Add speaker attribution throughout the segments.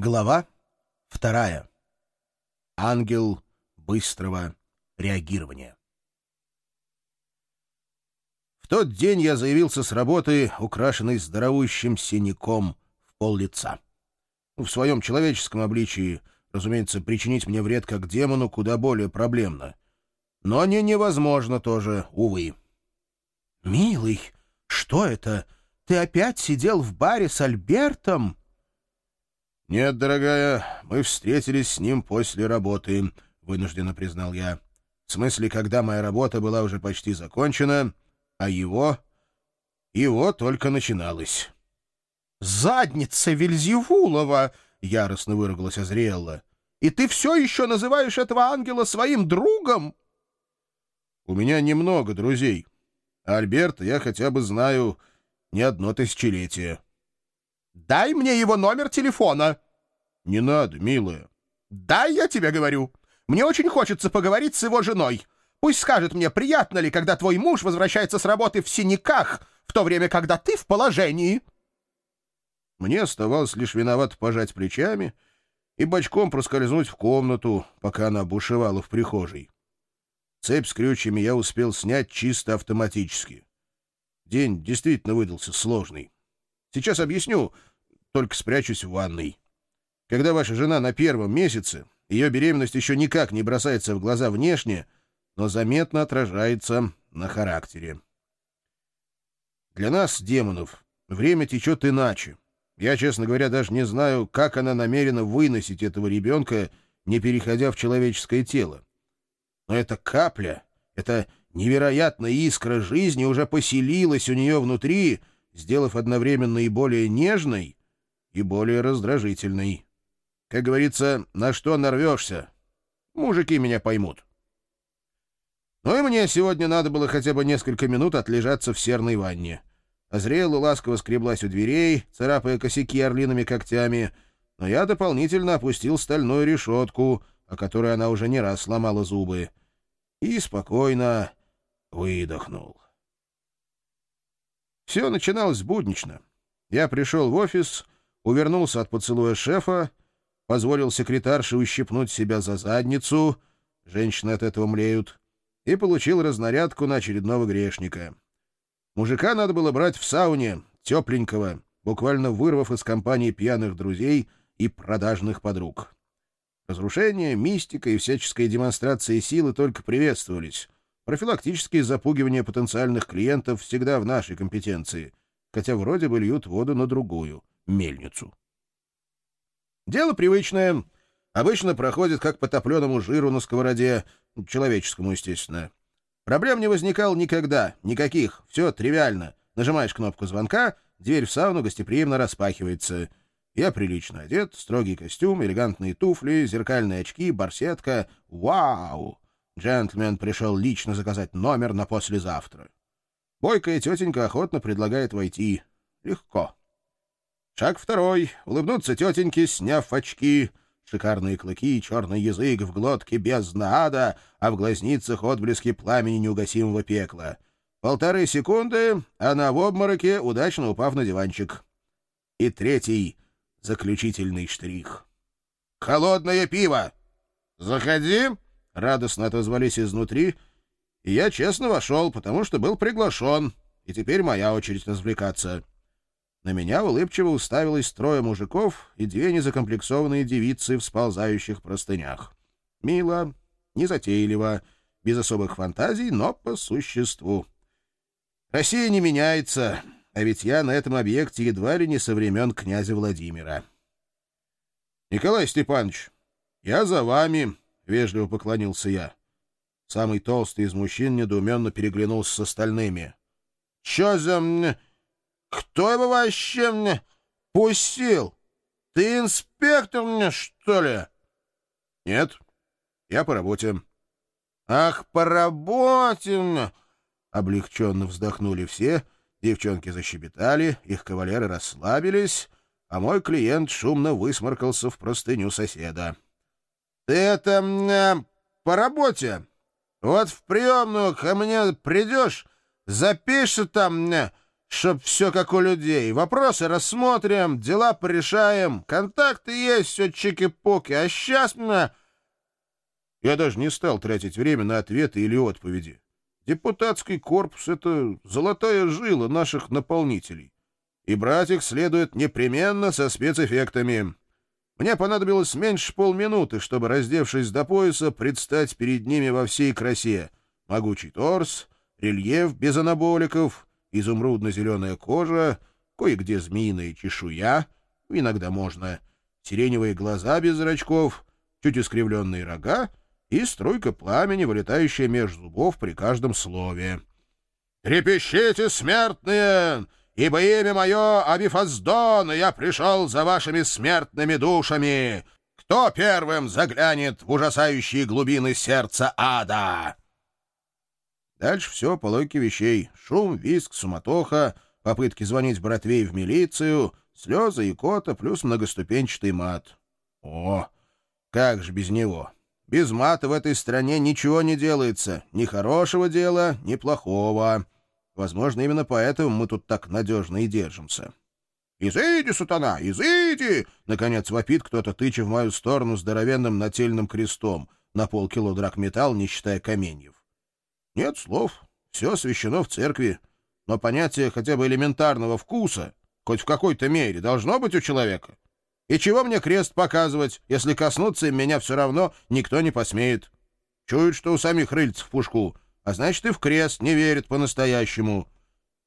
Speaker 1: Глава вторая. Ангел быстрого реагирования. В тот день я заявился с работы, украшенный здоровущим синяком в пол лица. В своем человеческом обличии, разумеется, причинить мне вред как демону куда более проблемно. Но не невозможно тоже, увы. «Милый, что это? Ты опять сидел в баре с Альбертом?» «Нет, дорогая, мы встретились с ним после работы», — вынужденно признал я. «В смысле, когда моя работа была уже почти закончена, а его... его только начиналось». «Задница Вельзевулова!» — яростно выругалась Азриэлла. «И ты все еще называешь этого ангела своим другом?» «У меня немного друзей. А Альберта я хотя бы знаю не одно тысячелетие». Дай мне его номер телефона. Не надо, милая. Дай, я тебе говорю. Мне очень хочется поговорить с его женой. Пусть скажет мне, приятно ли, когда твой муж возвращается с работы в синяках, в то время, когда ты в положении. Мне оставалось лишь виноват пожать плечами и бочком проскользнуть в комнату, пока она бушевала в прихожей. Цепь с крючьями я успел снять чисто автоматически. День действительно выдался сложный. Сейчас объясню, только спрячусь в ванной. Когда ваша жена на первом месяце, ее беременность еще никак не бросается в глаза внешне, но заметно отражается на характере. Для нас, демонов, время течет иначе. Я, честно говоря, даже не знаю, как она намерена выносить этого ребенка, не переходя в человеческое тело. Но эта капля, эта невероятная искра жизни уже поселилась у нее внутри — сделав одновременно и более нежной, и более раздражительной. Как говорится, на что нарвешься? Мужики меня поймут. Ну и мне сегодня надо было хотя бы несколько минут отлежаться в серной ванне. Озрела ласково скреблась у дверей, царапая косяки орлиными когтями, но я дополнительно опустил стальную решетку, о которой она уже не раз сломала зубы, и спокойно выдохнул. Все начиналось буднично. Я пришел в офис, увернулся от поцелуя шефа, позволил секретарше ущипнуть себя за задницу, женщины от этого млеют, и получил разнарядку на очередного грешника. Мужика надо было брать в сауне, тепленького, буквально вырвав из компании пьяных друзей и продажных подруг. Разрушение, мистика и всяческая демонстрация силы только приветствовались. Профилактические запугивания потенциальных клиентов всегда в нашей компетенции, хотя вроде бы льют воду на другую мельницу. Дело привычное. Обычно проходит как по топленому жиру на сковороде, человеческому, естественно. Проблем не возникало никогда, никаких, все тривиально. Нажимаешь кнопку звонка, дверь в сауну гостеприимно распахивается. Я прилично одет, строгий костюм, элегантные туфли, зеркальные очки, барсетка. Вау! Джентльмен пришел лично заказать номер на послезавтра. Бойкая тетенька охотно предлагает войти. Легко. Шаг второй. Улыбнуться тетеньке, сняв очки. Шикарные клыки, черный язык в глотке бездна ада, а в глазницах отблески пламени неугасимого пекла. Полторы секунды, она в обмороке, удачно упав на диванчик. И третий, заключительный штрих. «Холодное пиво! Заходи!» радостно отозвались изнутри, и я честно вошел, потому что был приглашен, и теперь моя очередь развлекаться. На меня улыбчиво уставилось трое мужиков и две незакомплексованные девицы в сползающих простынях. Мило, незатейливо, без особых фантазий, но по существу. Россия не меняется, а ведь я на этом объекте едва ли не со времен князя Владимира. — Николай Степанович, я за вами, — вежливо поклонился я. Самый толстый из мужчин недоуменно переглянулся с остальными. — Чё за... Кто его вообще мне пустил? Ты инспектор мне, что ли? — Нет, я по работе. — Ах, по работе! Облегченно вздохнули все, девчонки защебетали, их кавалеры расслабились, а мой клиент шумно высморкался в простыню соседа. — ты это э, по работе? Вот в приемную ко мне придешь, запишешь там, э, чтоб все как у людей. Вопросы рассмотрим, дела порешаем, контакты есть, все чики-пуки. А сейчас мне... Я даже не стал тратить время на ответы или отповеди. Депутатский корпус — это золотая жила наших наполнителей. И брать их следует непременно со спецэффектами. Мне понадобилось меньше полминуты, чтобы, раздевшись до пояса, предстать перед ними во всей красе. Могучий торс, рельеф без анаболиков, изумрудно-зеленая кожа, кое-где змеиная чешуя, иногда можно, сиреневые глаза без зрачков, чуть искривленные рога и струйка пламени, вылетающая меж зубов при каждом слове. «Трепещите, смертные! Ибо имя мое Абифаздон, и я пришел за вашими смертными душами! Кто первым заглянет в ужасающие глубины сердца ада?» Дальше все по логике вещей. Шум, виск, суматоха, попытки звонить братвей в милицию, слезы и кота плюс многоступенчатый мат. О, как же без него! Без мата в этой стране ничего не делается. Ни хорошего дела, ни плохого. Возможно, именно поэтому мы тут так надежно и держимся. «Изыди, сатана, изыди!» — наконец вопит кто-то, тыча в мою сторону здоровенным нательным крестом на полкило драгметалл, не считая каменьев. Нет слов, все освящено в церкви, но понятие хотя бы элементарного вкуса, хоть в какой-то мере, должно быть у человека. И чего мне крест показывать, если коснуться им меня все равно никто не посмеет? Чуют, что у самих рыльц в пушку, а значит и в крест не верят по-настоящему.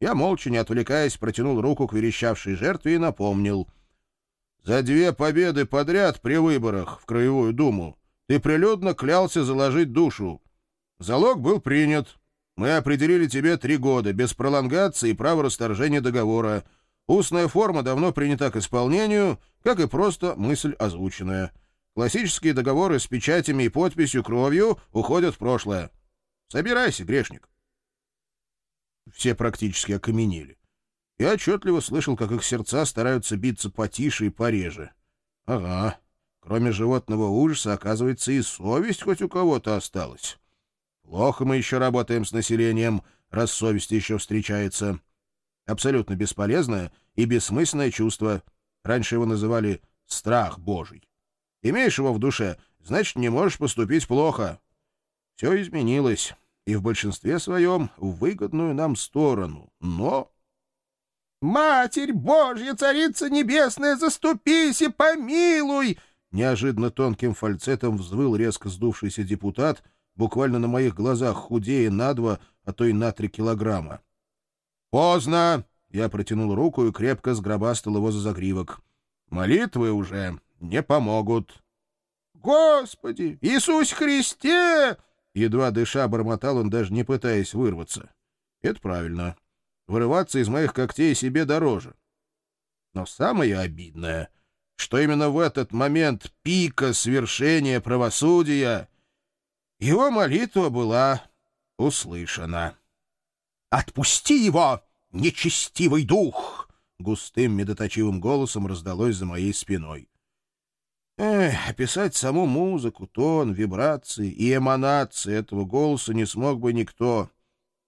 Speaker 1: Я молча, не отвлекаясь, протянул руку к верещавшей жертве и напомнил. За две победы подряд при выборах в Краевую Думу ты прилюдно клялся заложить душу. Залог был принят. Мы определили тебе три года, без пролонгации и права расторжения договора. Устная форма давно принята к исполнению, как и просто мысль озвученная. Классические договоры с печатями и подписью кровью уходят в прошлое. Собирайся, грешник. Все практически окаменели. Я отчетливо слышал, как их сердца стараются биться потише и пореже. Ага, кроме животного ужаса, оказывается, и совесть хоть у кого-то осталась. Плохо мы еще работаем с населением, раз совесть еще встречается. Абсолютно бесполезное и бессмысленное чувство. Раньше его называли «страх Божий». Имеешь его в душе, значит, не можешь поступить плохо. Все изменилось, и в большинстве своем в выгодную нам сторону. Но... «Матерь Божья, Царица Небесная, заступись и помилуй!» Неожиданно тонким фальцетом взвыл резко сдувшийся депутат — буквально на моих глазах худее на два, а то и на три килограмма. «Поздно!» — я протянул руку и крепко сгробастал его за загривок. «Молитвы уже не помогут». «Господи! Иисус Христе!» Едва дыша бормотал он, даже не пытаясь вырваться. «Это правильно. Вырываться из моих когтей себе дороже. Но самое обидное, что именно в этот момент пика свершения правосудия его молитва была услышана. «Отпусти его, нечестивый дух!» Густым медоточивым голосом раздалось за моей спиной. Эх, описать саму музыку, тон, вибрации и эманации этого голоса не смог бы никто.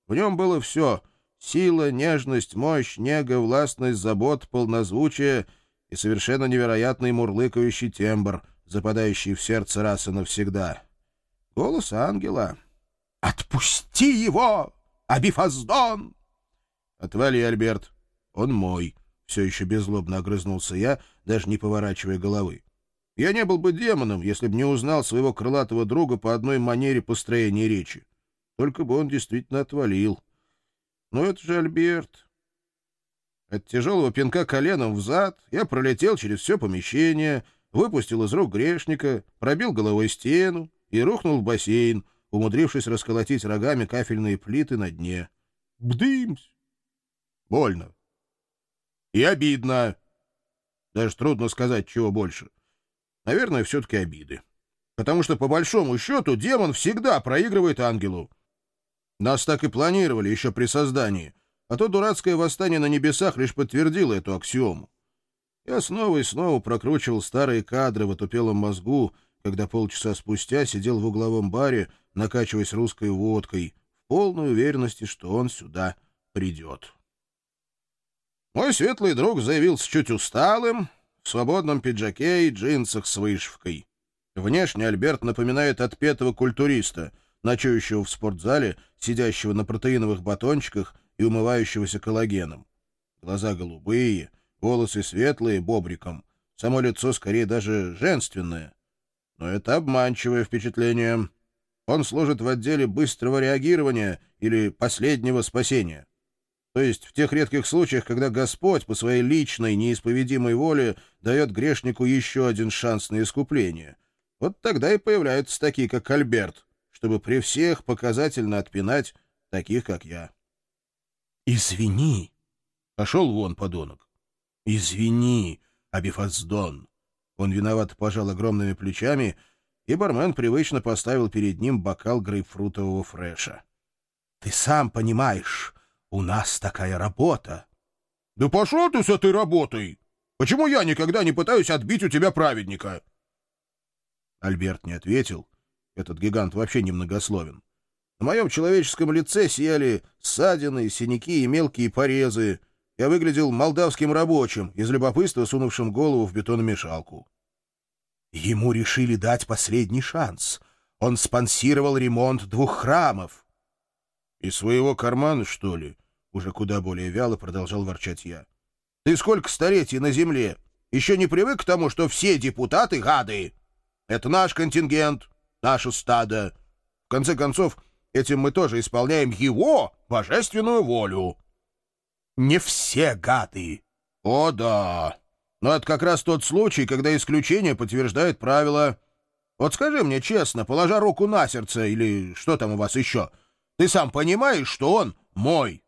Speaker 1: В нем было все — сила, нежность, мощь, нега, властность, забот, полнозвучие и совершенно невероятный мурлыкающий тембр, западающий в сердце раз и навсегда. Голос ангела. «Отпусти его! Абифаздон!» «Отвали, Альберт. Он мой!» Все еще беззлобно огрызнулся я, даже не поворачивая головы. Я не был бы демоном, если бы не узнал своего крылатого друга по одной манере построения речи. Только бы он действительно отвалил. Но это же Альберт. От тяжелого пинка коленом в зад я пролетел через все помещение, выпустил из рук грешника, пробил головой стену, и рухнул в бассейн, умудрившись расколотить рогами кафельные плиты на дне. Бдымсь! Больно. И обидно. Даже трудно сказать, чего больше. Наверное, все-таки обиды. Потому что, по большому счету, демон всегда проигрывает ангелу. Нас так и планировали еще при создании, а то дурацкое восстание на небесах лишь подтвердило эту аксиому. Я снова и снова прокручивал старые кадры в отупелом мозгу, когда полчаса спустя сидел в угловом баре, накачиваясь русской водкой, в полной уверенности, что он сюда придет. Мой светлый друг заявился чуть усталым, в свободном пиджаке и джинсах с вышивкой. Внешне Альберт напоминает отпетого культуриста, ночующего в спортзале, сидящего на протеиновых батончиках и умывающегося коллагеном. Глаза голубые, волосы светлые, бобриком, само лицо скорее даже женственное. Но это обманчивое впечатление. Он служит в отделе быстрого реагирования или последнего спасения. То есть в тех редких случаях, когда Господь по своей личной неисповедимой воле дает грешнику еще один шанс на искупление. Вот тогда и появляются такие, как Альберт, чтобы при всех показательно отпинать таких, как я.
Speaker 2: «Извини!»
Speaker 1: Пошел вон, подонок.
Speaker 2: «Извини, Абифаздон!»
Speaker 1: Он виновато пожал огромными плечами, и бармен привычно поставил перед ним бокал грейпфрутового фреша.
Speaker 2: «Ты сам понимаешь, у нас такая работа.
Speaker 1: — Да пошел ты с этой работой! Почему я никогда не пытаюсь отбить у тебя праведника? Альберт не ответил. Этот гигант вообще немногословен. На моем человеческом лице сияли ссадины, синяки и мелкие порезы. Я выглядел молдавским рабочим, из любопытства сунувшим голову в бетономешалку.
Speaker 2: Ему решили дать последний шанс. Он спонсировал ремонт двух храмов.
Speaker 1: — Из своего кармана, что ли? Уже куда более вяло продолжал ворчать я. «Ты сколько столетий на земле? Еще не привык к тому, что все депутаты — гады? Это наш контингент, наше стадо. В конце концов, этим мы тоже исполняем его божественную волю».
Speaker 2: «Не все гады!»
Speaker 1: «О, да. Но это как раз тот случай, когда исключение подтверждает правило. Вот скажи мне честно, положа руку на сердце, или что там у вас еще, ты сам понимаешь, что он мой?»